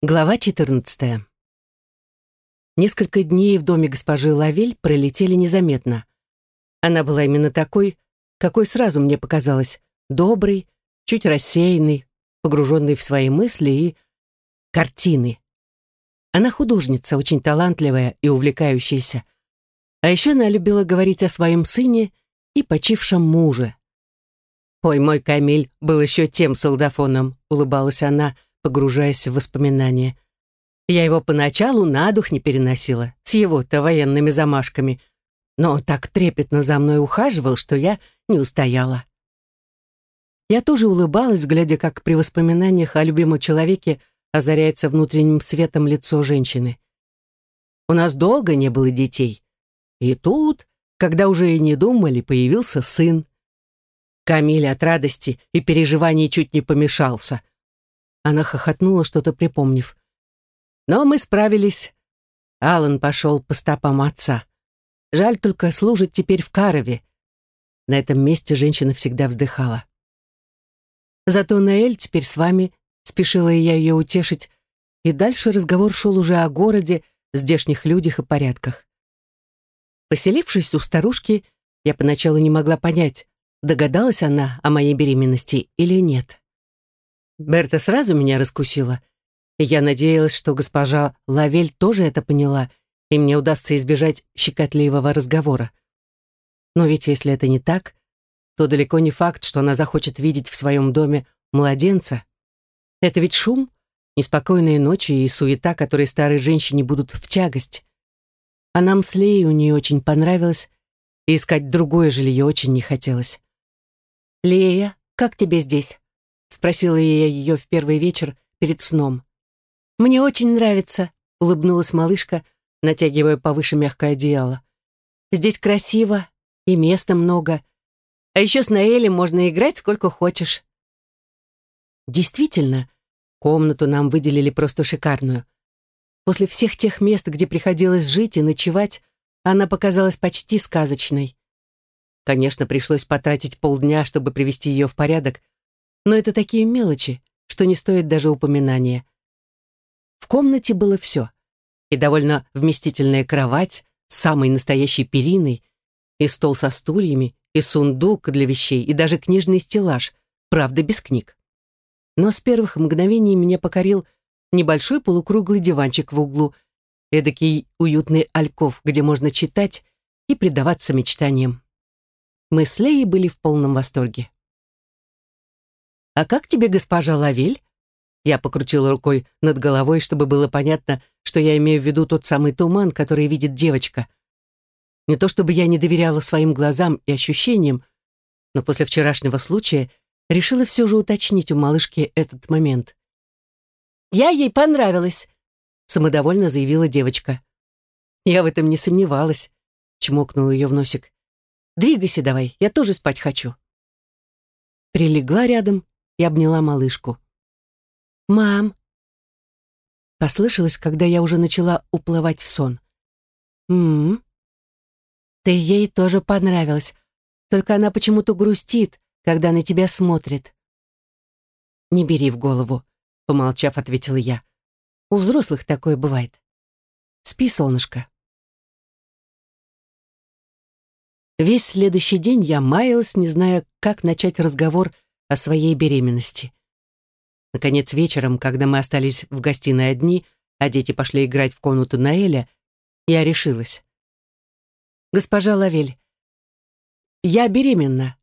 Глава 14. Несколько дней в доме госпожи Лавель пролетели незаметно. Она была именно такой, какой сразу мне показалось, добрый, чуть рассеянный, погруженный в свои мысли и картины. Она художница, очень талантливая и увлекающаяся. А еще она любила говорить о своем сыне и почившем муже. «Ой, мой Камиль был еще тем солдафоном», — улыбалась она, — погружаясь в воспоминания. Я его поначалу на дух не переносила, с его-то военными замашками, но он так трепетно за мной ухаживал, что я не устояла. Я тоже улыбалась, глядя, как при воспоминаниях о любимом человеке озаряется внутренним светом лицо женщины. У нас долго не было детей. И тут, когда уже и не думали, появился сын. Камиль от радости и переживаний чуть не помешался. Она хохотнула, что-то припомнив. Но мы справились. Алан пошел по стопам отца. Жаль только служит теперь в Карове. На этом месте женщина всегда вздыхала. Зато Наэль теперь с вами, спешила я ее утешить, и дальше разговор шел уже о городе, здешних людях и порядках. Поселившись у старушки, я поначалу не могла понять, догадалась она о моей беременности или нет. Берта сразу меня раскусила. Я надеялась, что госпожа Лавель тоже это поняла, и мне удастся избежать щекотливого разговора. Но ведь если это не так, то далеко не факт, что она захочет видеть в своем доме младенца. Это ведь шум, неспокойные ночи и суета, которые старой женщине будут в тягость. А нам с Леей нее очень понравилось, и искать другое жилье очень не хотелось. «Лея, как тебе здесь?» Спросила я ее в первый вечер перед сном. «Мне очень нравится», — улыбнулась малышка, натягивая повыше мягкое одеяло. «Здесь красиво и места много. А еще с Наэлем можно играть сколько хочешь». Действительно, комнату нам выделили просто шикарную. После всех тех мест, где приходилось жить и ночевать, она показалась почти сказочной. Конечно, пришлось потратить полдня, чтобы привести ее в порядок, но это такие мелочи, что не стоит даже упоминания. В комнате было все. И довольно вместительная кровать с самой настоящей периной, и стол со стульями, и сундук для вещей, и даже книжный стеллаж, правда, без книг. Но с первых мгновений меня покорил небольшой полукруглый диванчик в углу, эдакий уютный альков, где можно читать и предаваться мечтаниям. Мы с Леей были в полном восторге. «А как тебе госпожа Лавель?» Я покрутила рукой над головой, чтобы было понятно, что я имею в виду тот самый туман, который видит девочка. Не то чтобы я не доверяла своим глазам и ощущениям, но после вчерашнего случая решила все же уточнить у малышки этот момент. «Я ей понравилась», — самодовольно заявила девочка. Я в этом не сомневалась, чмокнула ее в носик. «Двигайся давай, я тоже спать хочу». Прилегла рядом и обняла малышку. «Мам!» Послышалось, когда я уже начала уплывать в сон. «М-м-м. Ты ей тоже понравилась, только она почему-то грустит, когда на тебя смотрит». «Не бери в голову», — помолчав, ответила я. «У взрослых такое бывает. Спи, солнышко». Весь следующий день я маялась, не зная, как начать разговор о своей беременности. Наконец, вечером, когда мы остались в гостиной одни, а дети пошли играть в комнату Наэля, я решилась. «Госпожа Лавель, я беременна»,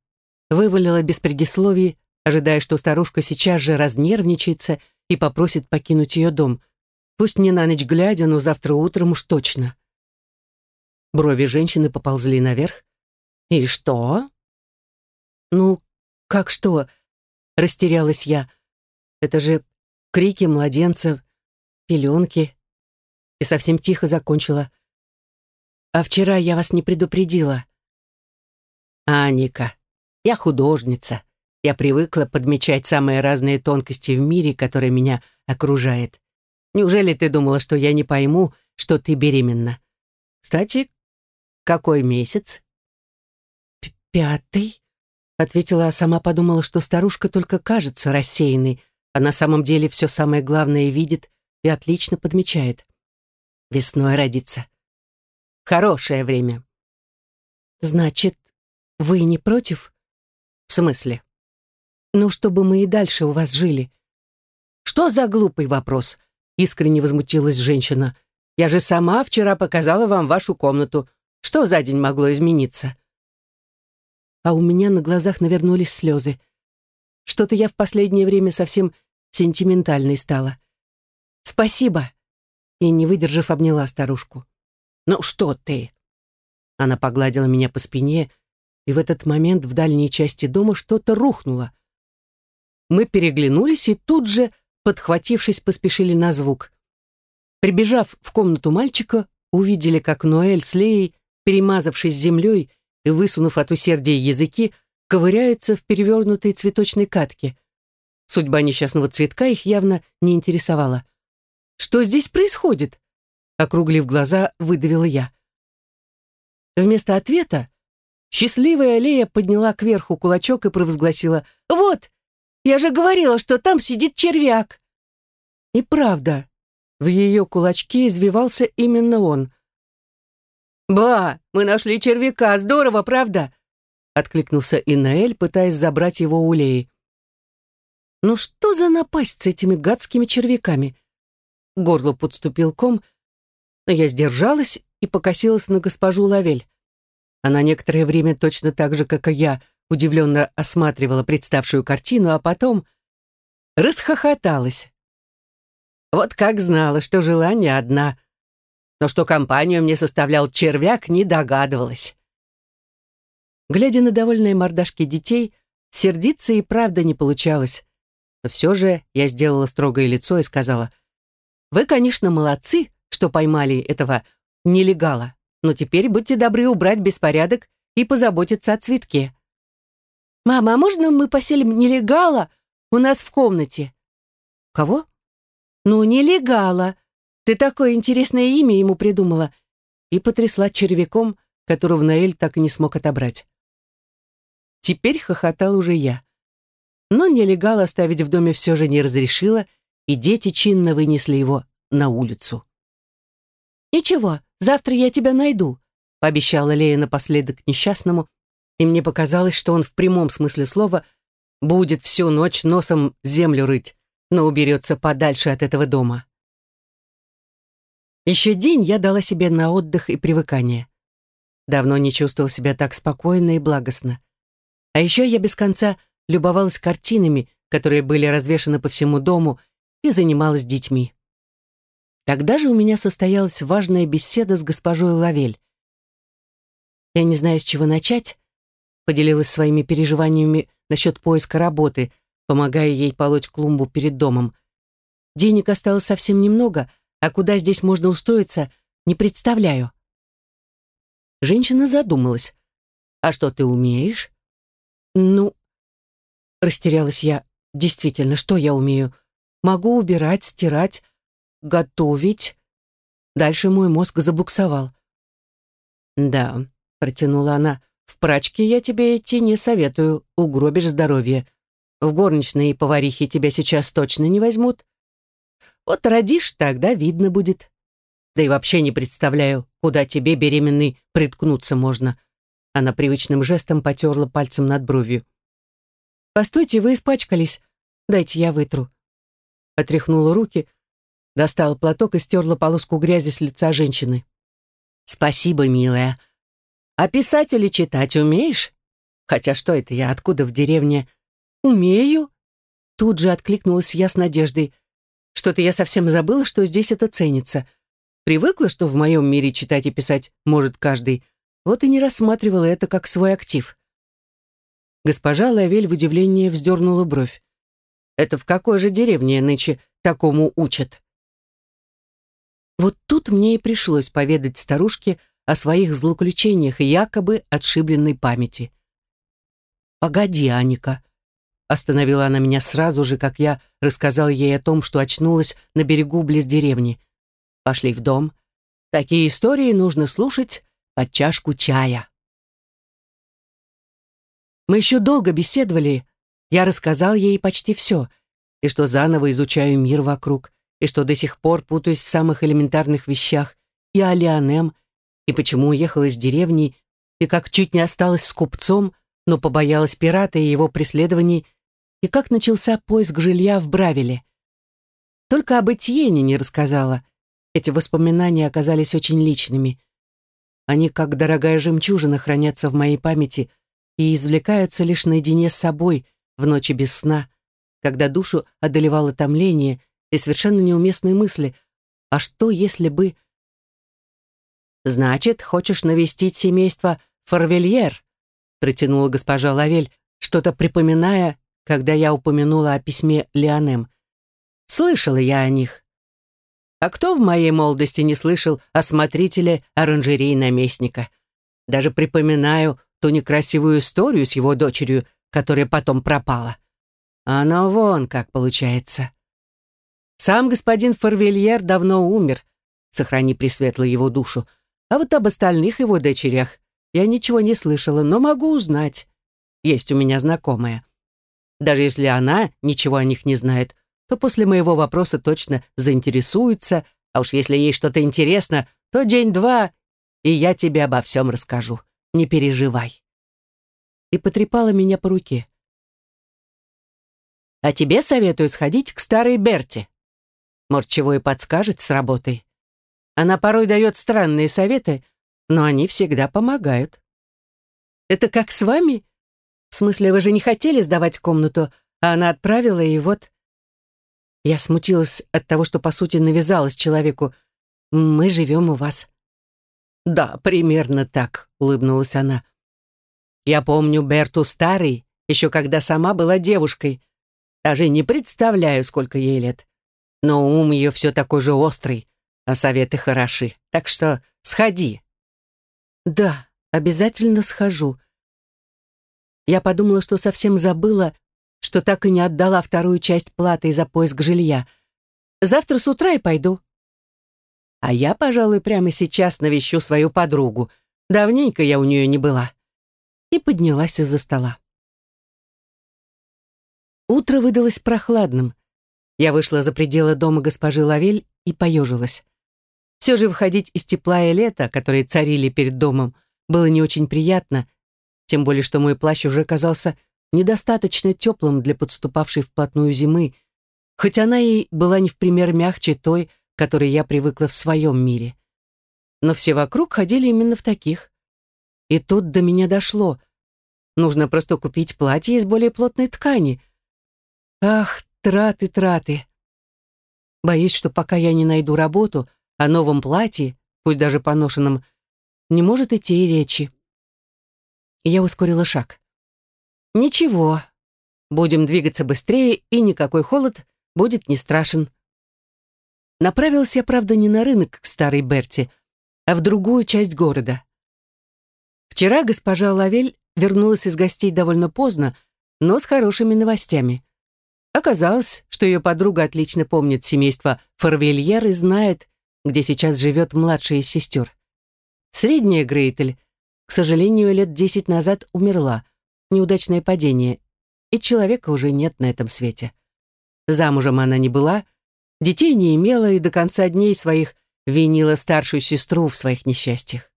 вывалила без предисловий, ожидая, что старушка сейчас же разнервничается и попросит покинуть ее дом. Пусть не на ночь глядя, но завтра утром уж точно. Брови женщины поползли наверх. «И что?» «Ну, «Как что?» — растерялась я. «Это же крики младенца, пеленки». И совсем тихо закончила. «А вчера я вас не предупредила». «Аника, я художница. Я привыкла подмечать самые разные тонкости в мире, который меня окружает. Неужели ты думала, что я не пойму, что ты беременна? Кстати, какой месяц?» «Пятый?» Ответила, а сама подумала, что старушка только кажется рассеянной, а на самом деле все самое главное видит и отлично подмечает. Весной родится. Хорошее время. Значит, вы не против? В смысле? Ну, чтобы мы и дальше у вас жили. Что за глупый вопрос? Искренне возмутилась женщина. Я же сама вчера показала вам вашу комнату. Что за день могло измениться? А у меня на глазах навернулись слезы. Что-то я в последнее время совсем сентиментальной стала. Спасибо. И, не выдержав, обняла старушку. Ну что ты? Она погладила меня по спине, и в этот момент в дальней части дома что-то рухнуло. Мы переглянулись и тут же, подхватившись, поспешили на звук. Прибежав в комнату мальчика, увидели, как Ноэль с Леей, перемазавшись землей и высунув от усердия языки, ковыряются в перевернутой цветочной катке. Судьба несчастного цветка их явно не интересовала. «Что здесь происходит?» Округлив глаза, выдавила я. Вместо ответа счастливая Лея подняла кверху кулачок и провозгласила «Вот, я же говорила, что там сидит червяк!» И правда, в ее кулачке извивался именно он. «Ба, мы нашли червяка, здорово, правда?» откликнулся Инаэль, пытаясь забрать его у Леи. «Ну что за напасть с этими гадскими червяками?» Горло подступил ком, но я сдержалась и покосилась на госпожу Лавель. Она некоторое время точно так же, как и я, удивленно осматривала представшую картину, а потом расхохоталась. Вот как знала, что жила не одна. Но что компанию мне составлял червяк, не догадывалась. Глядя на довольные мордашки детей, сердиться и правда не получалось. Но все же я сделала строгое лицо и сказала, «Вы, конечно, молодцы, что поймали этого нелегала, но теперь будьте добры убрать беспорядок и позаботиться о цветке». «Мама, а можно мы поселим нелегала у нас в комнате?» «Кого?» «Ну, нелегала. Ты такое интересное имя ему придумала». И потрясла червяком, которого Наэль так и не смог отобрать. Теперь хохотал уже я. Но нелегал оставить в доме все же не разрешила, и дети чинно вынесли его на улицу. «Ничего, завтра я тебя найду», — пообещала Лея напоследок несчастному, и мне показалось, что он в прямом смысле слова будет всю ночь носом землю рыть, но уберется подальше от этого дома. Еще день я дала себе на отдых и привыкание. Давно не чувствовал себя так спокойно и благостно. А еще я без конца любовалась картинами, которые были развешаны по всему дому, и занималась детьми. Тогда же у меня состоялась важная беседа с госпожой Лавель. Я не знаю, с чего начать, поделилась своими переживаниями насчет поиска работы, помогая ей полоть клумбу перед домом. Денег осталось совсем немного, а куда здесь можно устроиться, не представляю. Женщина задумалась. «А что ты умеешь?» «Ну...» Растерялась я. «Действительно, что я умею? Могу убирать, стирать, готовить...» Дальше мой мозг забуксовал. «Да», — протянула она, — «в прачке я тебе идти не советую, угробишь здоровье. В горничные и поварихи тебя сейчас точно не возьмут. Вот родишь, тогда видно будет. Да и вообще не представляю, куда тебе, беременный, приткнуться можно. Она привычным жестом потерла пальцем над бровью. «Постойте, вы испачкались. Дайте я вытру». Отряхнула руки, достала платок и стерла полоску грязи с лица женщины. «Спасибо, милая. А писать или читать умеешь? Хотя что это я, откуда в деревне? Умею?» Тут же откликнулась я с надеждой. Что-то я совсем забыла, что здесь это ценится. Привыкла, что в моем мире читать и писать может каждый, вот и не рассматривала это как свой актив. Госпожа Лавель в удивлении вздернула бровь. «Это в какой же деревне нынче такому учат?» Вот тут мне и пришлось поведать старушке о своих злоключениях и якобы отшибленной памяти. «Погоди, Аника», — остановила она меня сразу же, как я рассказал ей о том, что очнулась на берегу близ деревни. «Пошли в дом. Такие истории нужно слушать под чашку чая. Мы еще долго беседовали. Я рассказал ей почти все, и что заново изучаю мир вокруг, и что до сих пор путаюсь в самых элементарных вещах, и о Леонем, и почему уехала из деревни, и как чуть не осталась с купцом, но побоялась пирата и его преследований, и как начался поиск жилья в Бравеле. Только об Этьене не рассказала. Эти воспоминания оказались очень личными. Они, как дорогая жемчужина, хранятся в моей памяти и извлекаются лишь наедине с собой в ночи без сна, когда душу одолевало томление и совершенно неуместные мысли. А что, если бы... «Значит, хочешь навестить семейство Форвельер?» протянула госпожа Лавель, что-то припоминая, когда я упомянула о письме Леонем. «Слышала я о них. А кто в моей молодости не слышал о смотрителе оранжерей наместника? Даже припоминаю ту некрасивую историю с его дочерью, которая потом пропала. Оно вон как получается. Сам господин Форвельер давно умер, сохрани пресветло его душу, а вот об остальных его дочерях я ничего не слышала, но могу узнать. Есть у меня знакомая. Даже если она ничего о них не знает, то после моего вопроса точно заинтересуется, а уж если ей что-то интересно, то день-два, и я тебе обо всем расскажу. Не переживай. И потрепала меня по руке. А тебе советую сходить к старой Берте. Может, чего и подскажет с работой. Она порой дает странные советы, но они всегда помогают. Это как с вами? В смысле, вы же не хотели сдавать комнату, а она отправила, и вот... Я смутилась от того, что, по сути, навязалась человеку. «Мы живем у вас». «Да, примерно так», — улыбнулась она. «Я помню Берту старой, еще когда сама была девушкой. Даже не представляю, сколько ей лет. Но ум ее все такой же острый, а советы хороши. Так что сходи». «Да, обязательно схожу». Я подумала, что совсем забыла, что так и не отдала вторую часть платы за поиск жилья. Завтра с утра и пойду. А я, пожалуй, прямо сейчас навещу свою подругу. Давненько я у нее не была. И поднялась из-за стола. Утро выдалось прохладным. Я вышла за пределы дома госпожи Лавель и поежилась. Все же выходить из тепла и лета, которые царили перед домом, было не очень приятно, тем более что мой плащ уже казался недостаточно теплым для подступавшей вплотную зимы, хоть она и была не в пример мягче той, которой я привыкла в своем мире. Но все вокруг ходили именно в таких. И тут до меня дошло. Нужно просто купить платье из более плотной ткани. Ах, траты, траты. Боюсь, что пока я не найду работу, о новом платье, пусть даже поношенном, не может идти и речи. Я ускорила шаг. Ничего, будем двигаться быстрее, и никакой холод будет не страшен. Направился я, правда, не на рынок к старой Берти, а в другую часть города. Вчера госпожа Лавель вернулась из гостей довольно поздно, но с хорошими новостями. Оказалось, что ее подруга отлично помнит семейство Форвельер и знает, где сейчас живет младшая из сестер. Средняя Грейтель, к сожалению, лет десять назад умерла, неудачное падение, и человека уже нет на этом свете. Замужем она не была, детей не имела и до конца дней своих винила старшую сестру в своих несчастьях.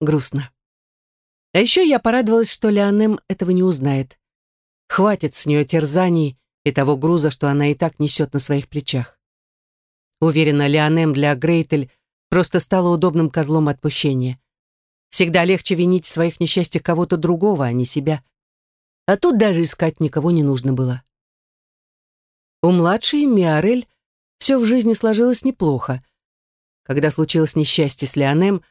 Грустно. А еще я порадовалась, что Леонем этого не узнает. Хватит с нее терзаний и того груза, что она и так несет на своих плечах. Уверена, Леонем для Грейтель просто стала удобным козлом отпущения. Всегда легче винить в своих несчастьях кого-то другого, а не себя. А тут даже искать никого не нужно было. У младшей Миарель все в жизни сложилось неплохо. Когда случилось несчастье с Леонем,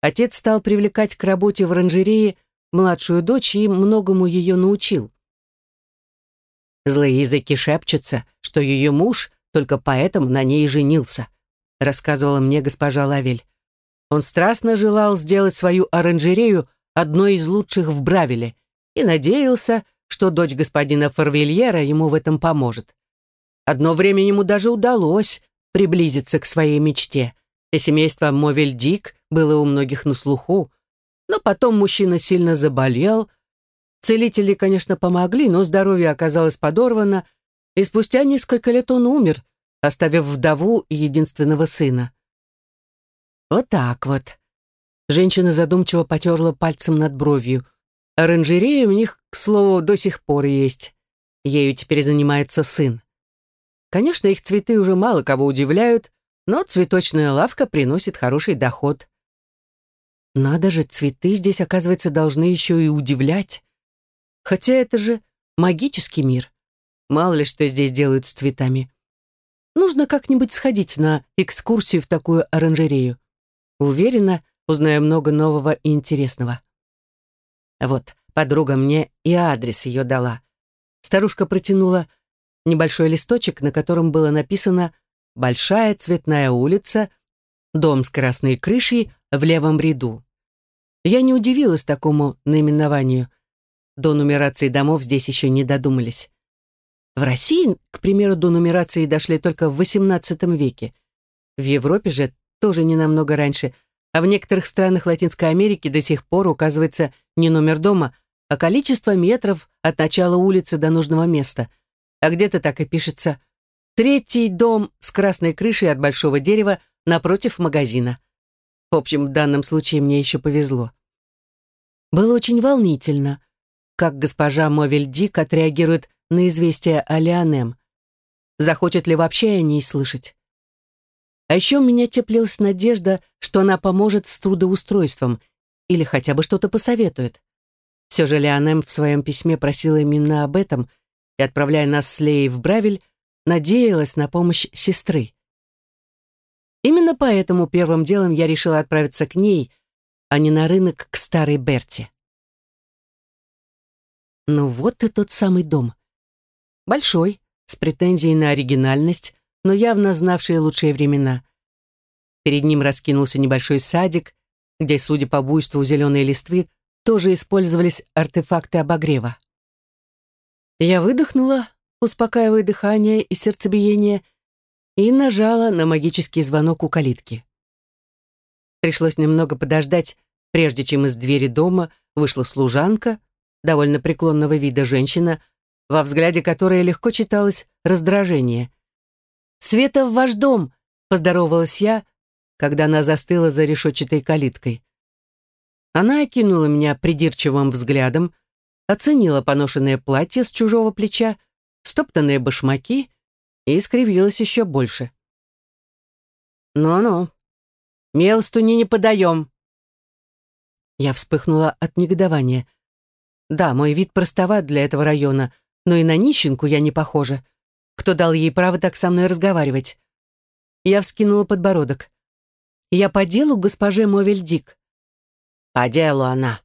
отец стал привлекать к работе в оранжерее младшую дочь и многому ее научил. Злые языки шепчутся, что ее муж только поэтому на ней женился, рассказывала мне госпожа Лавель. Он страстно желал сделать свою оранжерею одной из лучших в Бравеле и надеялся, что дочь господина Форвильера ему в этом поможет. Одно время ему даже удалось приблизиться к своей мечте, и семейство Мовельдик было у многих на слуху, но потом мужчина сильно заболел, целители, конечно, помогли, но здоровье оказалось подорвано, и спустя несколько лет он умер, оставив вдову и единственного сына. Вот так вот. Женщина задумчиво потерла пальцем над бровью. Оранжерея у них, к слову, до сих пор есть. Ею теперь занимается сын. Конечно, их цветы уже мало кого удивляют, но цветочная лавка приносит хороший доход. Надо же, цветы здесь, оказывается, должны еще и удивлять. Хотя это же магический мир. Мало ли что здесь делают с цветами. Нужно как-нибудь сходить на экскурсию в такую оранжерею. Уверена, узнаю много нового и интересного. Вот, подруга мне и адрес ее дала. Старушка протянула небольшой листочек, на котором было написано «Большая цветная улица, дом с красной крышей в левом ряду». Я не удивилась такому наименованию. До нумерации домов здесь еще не додумались. В России, к примеру, до нумерации дошли только в XVIII веке. В Европе же тоже не намного раньше, а в некоторых странах Латинской Америки до сих пор указывается не номер дома, а количество метров от начала улицы до нужного места. А где-то так и пишется «Третий дом с красной крышей от большого дерева напротив магазина». В общем, в данном случае мне еще повезло. Было очень волнительно, как госпожа Мовель-Дик отреагирует на известие о Леонем. Захочет ли вообще о ней слышать? А еще у меня теплилась надежда, что она поможет с трудоустройством или хотя бы что-то посоветует. Все же Леонем в своем письме просила именно об этом и, отправляя нас с Леей в Бравель, надеялась на помощь сестры. Именно поэтому первым делом я решила отправиться к ней, а не на рынок к старой Берти. Ну вот и тот самый дом. Большой, с претензией на оригинальность, но явно знавший лучшие времена. Перед ним раскинулся небольшой садик, где, судя по буйству зеленой листвы, тоже использовались артефакты обогрева. Я выдохнула, успокаивая дыхание и сердцебиение, и нажала на магический звонок у калитки. Пришлось немного подождать, прежде чем из двери дома вышла служанка, довольно преклонного вида женщина, во взгляде которой легко читалось раздражение. «Света в ваш дом!» — поздоровалась я, когда она застыла за решетчатой калиткой. Она окинула меня придирчивым взглядом, оценила поношенное платье с чужого плеча, стоптанные башмаки и скривилась еще больше. «Ну-ну, милостуни не подаем». Я вспыхнула от негодования. Да, мой вид простоват для этого района, но и на нищенку я не похожа. Кто дал ей право так со мной разговаривать? Я вскинула подбородок. Я по делу госпоже Мовельдик. По делу она.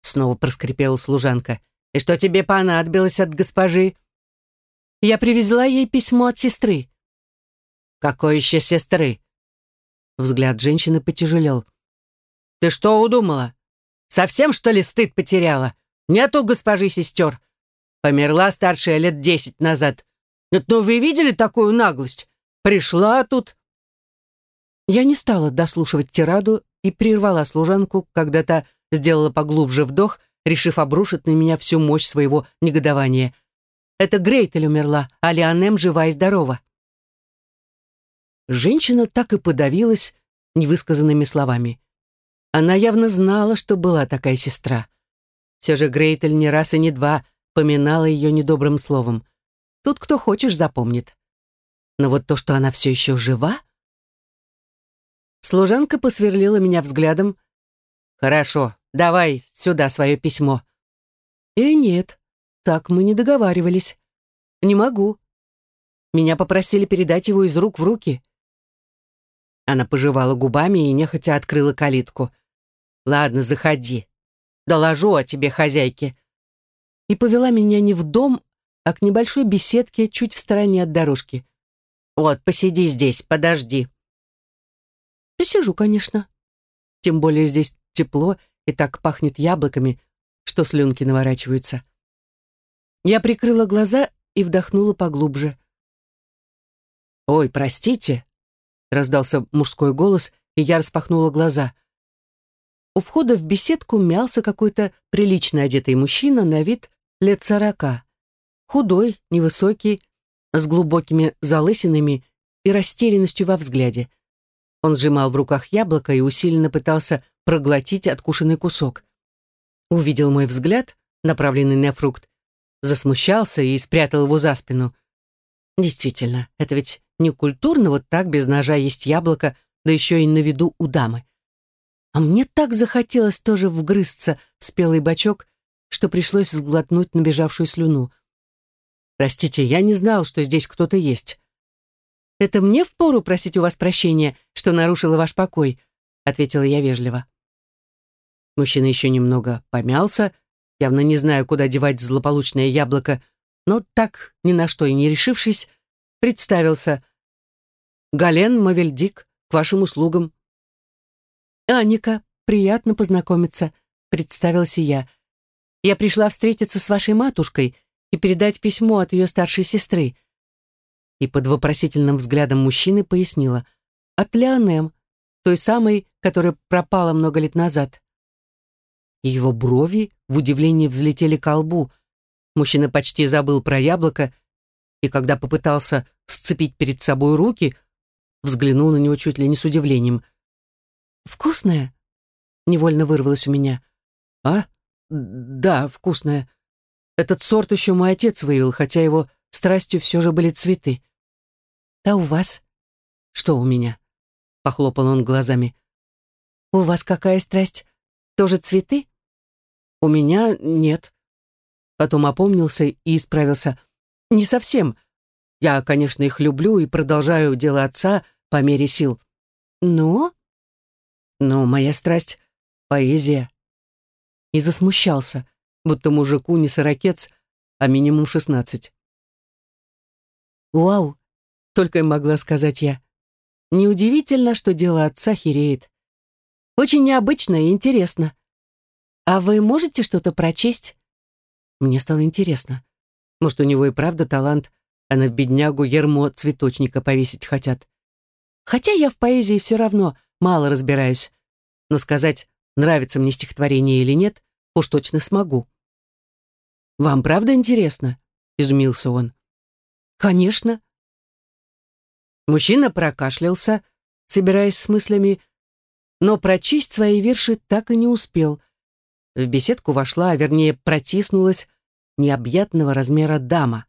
Снова проскрипела служанка. И что тебе понадобилось от госпожи? Я привезла ей письмо от сестры. Какой еще сестры? Взгляд женщины потяжелел. Ты что удумала? Совсем, что ли, стыд потеряла? Нету госпожи сестер. Померла старшая лет десять назад. Ну вы видели такую наглость? Пришла тут. Я не стала дослушивать тираду и прервала служанку, когда та сделала поглубже вдох, решив обрушить на меня всю мощь своего негодования. Это Грейтель умерла, а Леонем жива и здорова. Женщина так и подавилась невысказанными словами. Она явно знала, что была такая сестра. Все же Грейтель не раз и не два поминала ее недобрым словом. Тут кто хочешь запомнит. Но вот то, что она все еще жива... Служанка посверлила меня взглядом. «Хорошо, давай сюда свое письмо». «И нет, так мы не договаривались. Не могу. Меня попросили передать его из рук в руки. Она пожевала губами и нехотя открыла калитку. Ладно, заходи. Доложу о тебе хозяйке. И повела меня не в дом, а к небольшой беседке чуть в стороне от дорожки. Вот, посиди здесь, подожди. Посижу, конечно. Тем более здесь тепло и так пахнет яблоками, что слюнки наворачиваются. Я прикрыла глаза и вдохнула поглубже. «Ой, простите!» — раздался мужской голос, и я распахнула глаза. У входа в беседку мялся какой-то прилично одетый мужчина на вид лет сорока. Худой, невысокий, с глубокими залысинами и растерянностью во взгляде. Он сжимал в руках яблоко и усиленно пытался проглотить откушенный кусок. Увидел мой взгляд, направленный на фрукт, засмущался и спрятал его за спину. Действительно, это ведь не культурно вот так без ножа есть яблоко, да еще и на виду у дамы. А мне так захотелось тоже вгрызться в спелый бочок, что пришлось сглотнуть набежавшую слюну. «Простите, я не знал, что здесь кто-то есть». «Это мне впору просить у вас прощения, что нарушила ваш покой», ответила я вежливо. Мужчина еще немного помялся, явно не зная, куда девать злополучное яблоко, но так, ни на что и не решившись, представился. «Гален Мавельдик, к вашим услугам». «Аника, приятно познакомиться», — представился я. «Я пришла встретиться с вашей матушкой и передать письмо от ее старшей сестры». И под вопросительным взглядом мужчины пояснила. «От Леонем, той самой, которая пропала много лет назад». Его брови в удивлении взлетели к лбу. Мужчина почти забыл про яблоко, и когда попытался сцепить перед собой руки, взглянул на него чуть ли не с удивлением. «Вкусное?» — невольно вырвалось у меня. «А? Да, вкусное. Этот сорт еще мой отец вывел, хотя его страстью все же были цветы». «А у вас?» «Что у меня?» — похлопал он глазами. «У вас какая страсть? Тоже цветы?» «У меня нет». Потом опомнился и исправился. «Не совсем. Я, конечно, их люблю и продолжаю дело отца по мере сил. Но...» «Но моя страсть — поэзия». И засмущался, будто мужику не сорокец, а минимум шестнадцать. «Вау!» — только и могла сказать я. Неудивительно, что дело отца хереет. Очень необычно и интересно. «А вы можете что-то прочесть?» Мне стало интересно. Может, у него и правда талант, а на беднягу ермо цветочника повесить хотят. Хотя я в поэзии все равно мало разбираюсь. Но сказать, нравится мне стихотворение или нет, уж точно смогу. «Вам правда интересно?» — изумился он. «Конечно». Мужчина прокашлялся, собираясь с мыслями, но прочесть свои верши так и не успел — в беседку вошла, а вернее протиснулась, необъятного размера дама.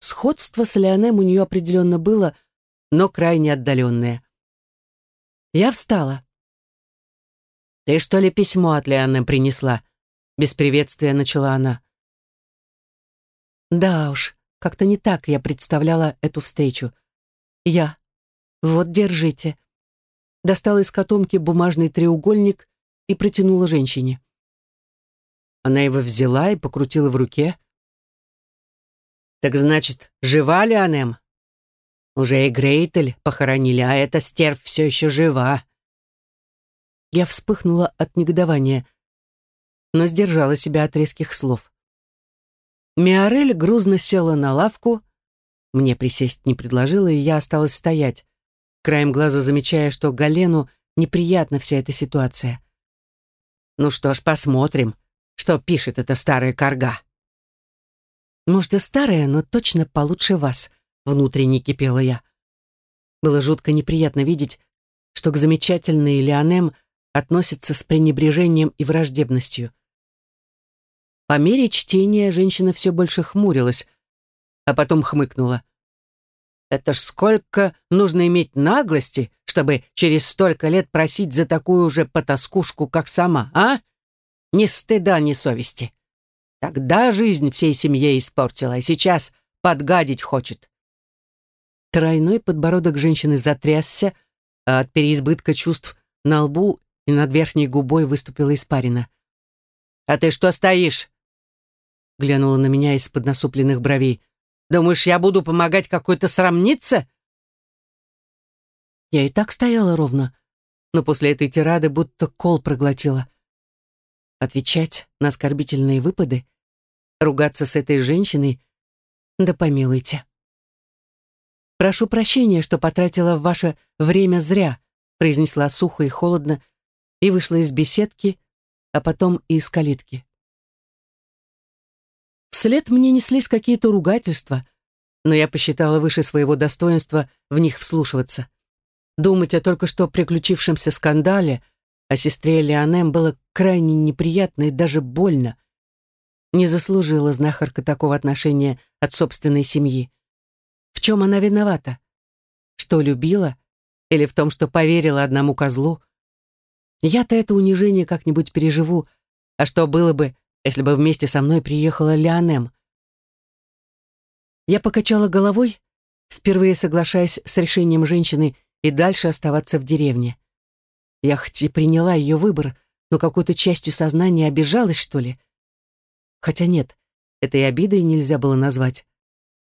Сходство с Леонем у нее определенно было, но крайне отдаленное. Я встала. «Ты что ли письмо от Леонем принесла?» Без приветствия начала она. Да уж, как-то не так я представляла эту встречу. Я. Вот, держите. Достала из котомки бумажный треугольник и протянула женщине. Она его взяла и покрутила в руке. «Так значит, жива ли Анем?» «Уже и Грейтель похоронили, а эта стерв все еще жива». Я вспыхнула от негодования, но сдержала себя от резких слов. Миорель грузно села на лавку, мне присесть не предложила, и я осталась стоять, краем глаза замечая, что Галену неприятна вся эта ситуация. Ну что ж, посмотрим, что пишет эта старая корга. Может, и старая, но точно получше вас, внутренне кипела я. Было жутко неприятно видеть, что к замечательной Леонем относится с пренебрежением и враждебностью. По мере чтения женщина все больше хмурилась, а потом хмыкнула. «Это ж сколько нужно иметь наглости, чтобы через столько лет просить за такую же потаскушку, как сама, а? Ни стыда, ни совести. Тогда жизнь всей семье испортила, а сейчас подгадить хочет. Тройной подбородок женщины затрясся, а от переизбытка чувств на лбу и над верхней губой выступила испарина. «А ты что стоишь?» Глянула на меня из-под насупленных бровей. «Думаешь, я буду помогать какой-то срамнице?» Я и так стояла ровно, но после этой тирады будто кол проглотила. Отвечать на оскорбительные выпады, ругаться с этой женщиной, да помилуйте. «Прошу прощения, что потратила ваше время зря», произнесла сухо и холодно и вышла из беседки, а потом и из калитки. Вслед мне неслись какие-то ругательства. но я посчитала выше своего достоинства в них вслушиваться. Думать о только что приключившемся скандале, о сестре Леонем было крайне неприятно и даже больно. Не заслужила знахарка такого отношения от собственной семьи. В чем она виновата? Что любила? Или в том, что поверила одному козлу? Я-то это унижение как-нибудь переживу, а что было бы, если бы вместе со мной приехала Леонем? Я покачала головой, впервые соглашаясь с решением женщины и дальше оставаться в деревне. Я хоть и приняла ее выбор, но какой-то частью сознания обижалась, что ли. Хотя нет, этой обидой нельзя было назвать.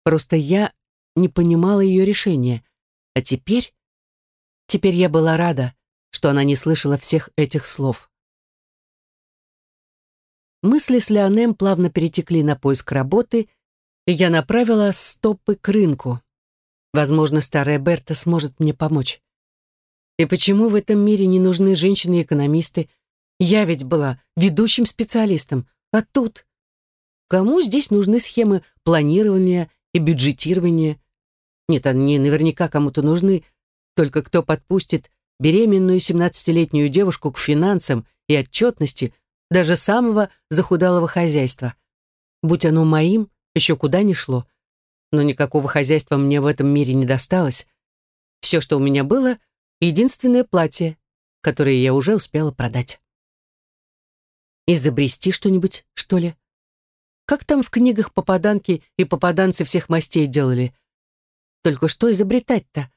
Просто я не понимала ее решения. А теперь... Теперь я была рада, что она не слышала всех этих слов. Мысли с Леонем плавно перетекли на поиск работы, и я направила стопы к рынку. Возможно, старая Берта сможет мне помочь. И почему в этом мире не нужны женщины-экономисты? Я ведь была ведущим специалистом, а тут... Кому здесь нужны схемы планирования и бюджетирования? Нет, они наверняка кому-то нужны, только кто подпустит беременную 17-летнюю девушку к финансам и отчетности даже самого захудалого хозяйства. Будь оно моим, еще куда ни шло но никакого хозяйства мне в этом мире не досталось. Все, что у меня было, единственное платье, которое я уже успела продать. Изобрести что-нибудь, что ли? Как там в книгах попаданки и попаданцы всех мастей делали? Только что изобретать-то?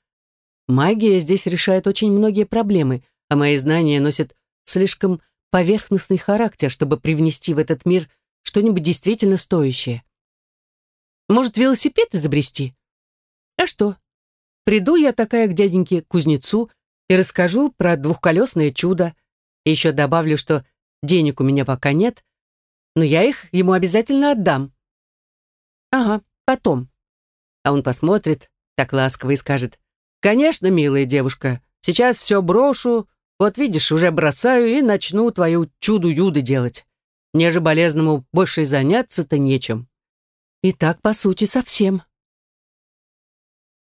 Магия здесь решает очень многие проблемы, а мои знания носят слишком поверхностный характер, чтобы привнести в этот мир что-нибудь действительно стоящее. Может, велосипед изобрести? А что? Приду я такая к дяденьке кузнецу и расскажу про двухколесное чудо. Еще добавлю, что денег у меня пока нет, но я их ему обязательно отдам. Ага, потом. А он посмотрит, так ласково и скажет, «Конечно, милая девушка, сейчас все брошу, вот видишь, уже бросаю и начну твою чуду-юды делать. Мне же болезному больше заняться-то нечем». И так, по сути, совсем.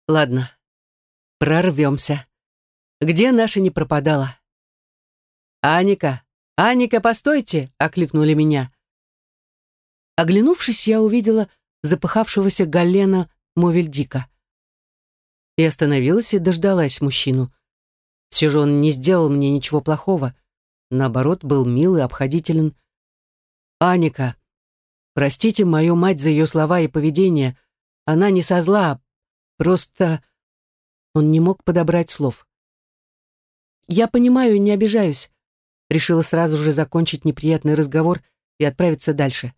Ладно, прорвемся. Где наша не пропадала? «Аника! Аника, постойте!» — окликнули меня. Оглянувшись, я увидела запыхавшегося Галена Мовельдика. И остановилась и дождалась мужчину. Все же он не сделал мне ничего плохого. Наоборот, был мил и обходителен. «Аника, Простите мою мать за ее слова и поведение. Она не со зла, просто...» Он не мог подобрать слов. «Я понимаю и не обижаюсь», — решила сразу же закончить неприятный разговор и отправиться дальше.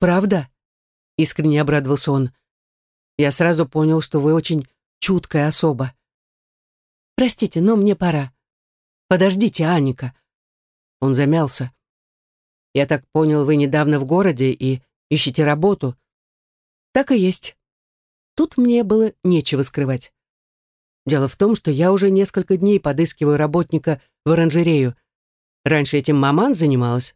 «Правда?» — искренне обрадовался он. «Я сразу понял, что вы очень чуткая особа. Простите, но мне пора. Подождите, Аника». Он замялся. Я так понял, вы недавно в городе и ищете работу. Так и есть. Тут мне было нечего скрывать. Дело в том, что я уже несколько дней подыскиваю работника в оранжерею. Раньше этим маман занималась,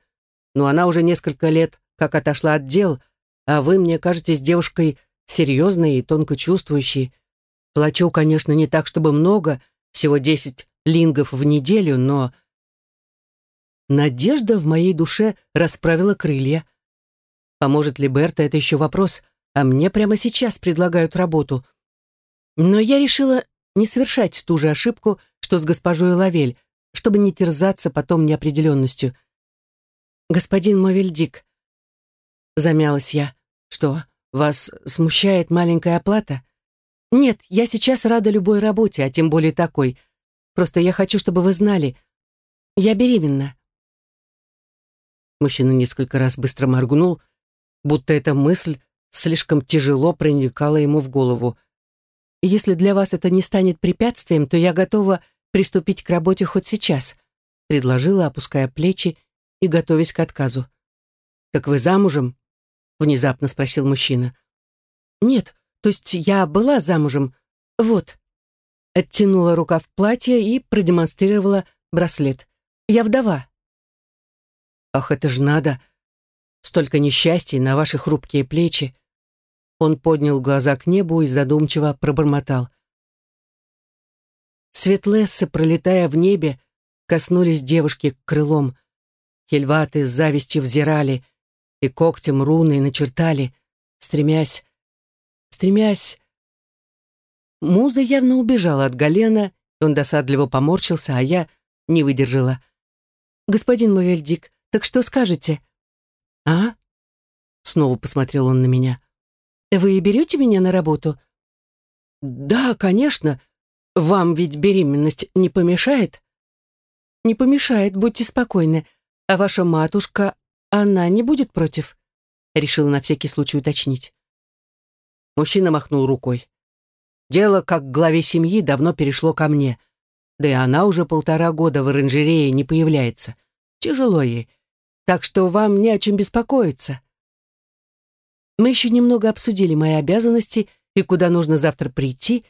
но она уже несколько лет как отошла от дел, а вы мне кажетесь девушкой серьезной и тонко чувствующей. Плачу, конечно, не так, чтобы много, всего десять лингов в неделю, но Надежда в моей душе расправила крылья. Поможет ли Берта, это еще вопрос, а мне прямо сейчас предлагают работу. Но я решила не совершать ту же ошибку, что с госпожой Лавель, чтобы не терзаться потом неопределенностью. «Господин Мовельдик», — замялась я, — «что, вас смущает маленькая оплата?» «Нет, я сейчас рада любой работе, а тем более такой. Просто я хочу, чтобы вы знали, я беременна». Мужчина несколько раз быстро моргнул, будто эта мысль слишком тяжело проникала ему в голову. «Если для вас это не станет препятствием, то я готова приступить к работе хоть сейчас», предложила, опуская плечи и готовясь к отказу. «Так вы замужем?» — внезапно спросил мужчина. «Нет, то есть я была замужем. Вот». Оттянула рукав платья и продемонстрировала браслет. «Я вдова». Ах, это ж надо! Столько несчастий на ваши хрупкие плечи. Он поднял глаза к небу и задумчиво пробормотал. Светлессы, пролетая в небе, коснулись девушки крылом. Хельваты с завистью взирали и когтем руны начертали, стремясь, стремясь... Муза явно убежала от Галена, он досадливо поморщился, а я не выдержала. «Господин Мовельдик, так что скажете?» «А?» Снова посмотрел он на меня. «Вы берете меня на работу?» «Да, конечно. Вам ведь беременность не помешает?» «Не помешает, будьте спокойны. А ваша матушка, она не будет против?» Решил на всякий случай уточнить. Мужчина махнул рукой. Дело, как главе семьи, давно перешло ко мне. Да и она уже полтора года в оранжерее не появляется. Тяжело ей. Так что вам не о чем беспокоиться. Мы еще немного обсудили мои обязанности и куда нужно завтра прийти,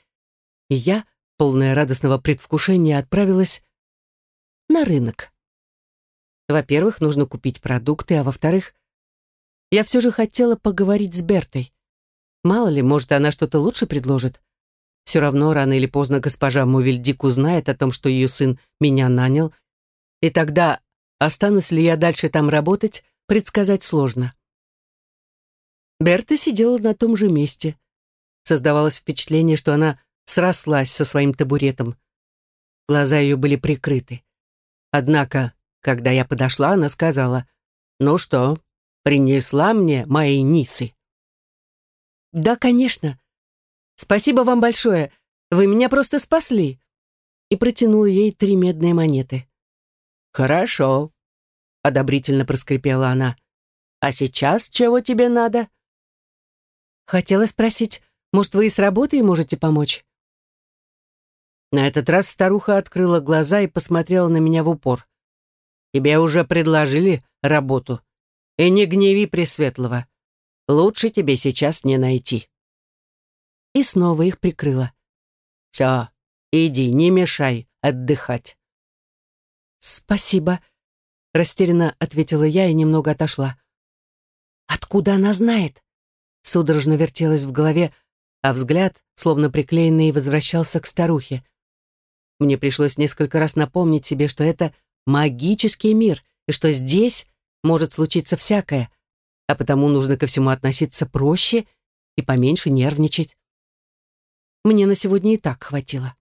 и я, полная радостного предвкушения, отправилась на рынок. Во-первых, нужно купить продукты, а во-вторых, я все же хотела поговорить с Бертой. Мало ли, может, она что-то лучше предложит. Все равно рано или поздно госпожа Мувельдик узнает о том, что ее сын меня нанял, и тогда останусь ли я дальше там работать, предсказать сложно. Берта сидела на том же месте. Создавалось впечатление, что она срослась со своим табуретом. Глаза ее были прикрыты. Однако, когда я подошла, она сказала, «Ну что, принесла мне мои нисы?» «Да, конечно», Спасибо вам большое. Вы меня просто спасли. И протянул ей три медные монеты. Хорошо, одобрительно проскрипела она. А сейчас чего тебе надо? Хотела спросить, может, вы и с работой можете помочь? На этот раз старуха открыла глаза и посмотрела на меня в упор. Тебе уже предложили работу. И не гневи Пресветлого. Лучше тебе сейчас не найти и снова их прикрыла. «Все, иди, не мешай отдыхать». «Спасибо», — растерянно ответила я и немного отошла. «Откуда она знает?» Судорожно вертелась в голове, а взгляд, словно приклеенный, возвращался к старухе. Мне пришлось несколько раз напомнить себе, что это магический мир, и что здесь может случиться всякое, а потому нужно ко всему относиться проще и поменьше нервничать. Мне на сегодня и так хватило.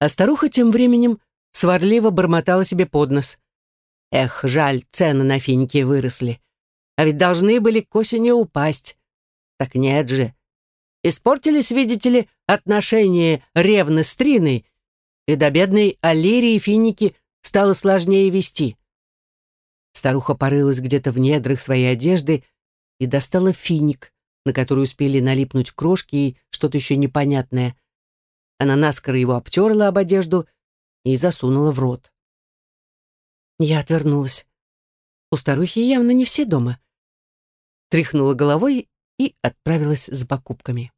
А старуха тем временем сварливо бормотала себе под нос. Эх, жаль, цены на финики выросли. А ведь должны были к осени упасть. Так нет же. Испортились, видите ли, отношения ревны с Триной, и до бедной Алирии финики стало сложнее вести. Старуха порылась где-то в недрах своей одежды и достала финик, на который успели налипнуть крошки и что-то еще непонятное. Она наскоро его обтерла об одежду и засунула в рот. Я отвернулась. У старухи явно не все дома. Тряхнула головой и отправилась за покупками.